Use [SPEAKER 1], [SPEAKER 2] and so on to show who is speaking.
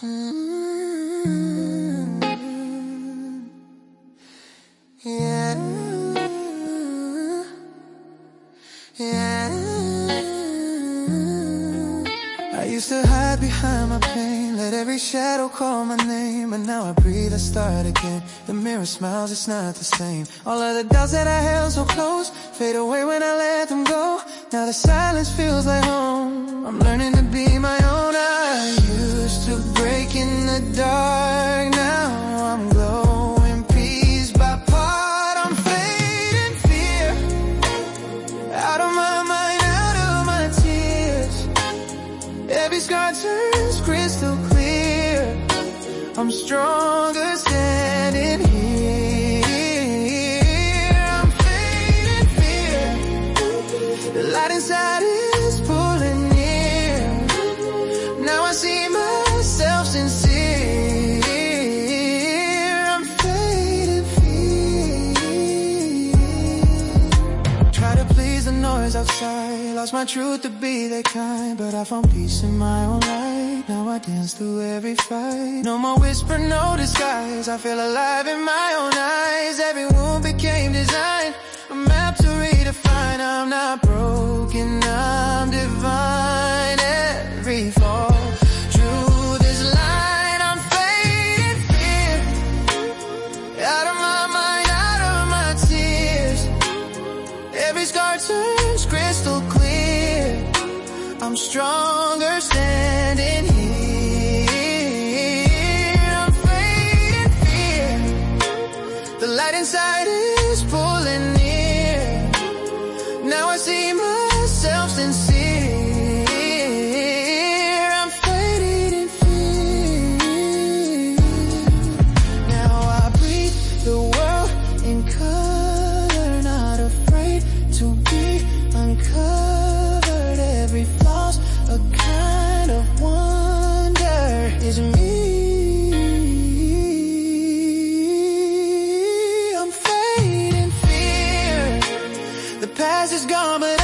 [SPEAKER 1] Mm-hmm. Yeah. I used to hide behind my pain, let every shadow call my name. But now I breathe, I start again. The mirror smiles, it's not the same. All of the doubts that I held so close fade away when I let them go. Now the silence feels like home. I'm learning Every scar turns crystal clear. I'm stronger standing outside. Lost my truth to be that kind, but I found peace in my own light. Now I dance through every fight. No more whisper, no disguise. I feel alive in my own eyes. Every wound became designed. I'm stronger standing here. past is gone, but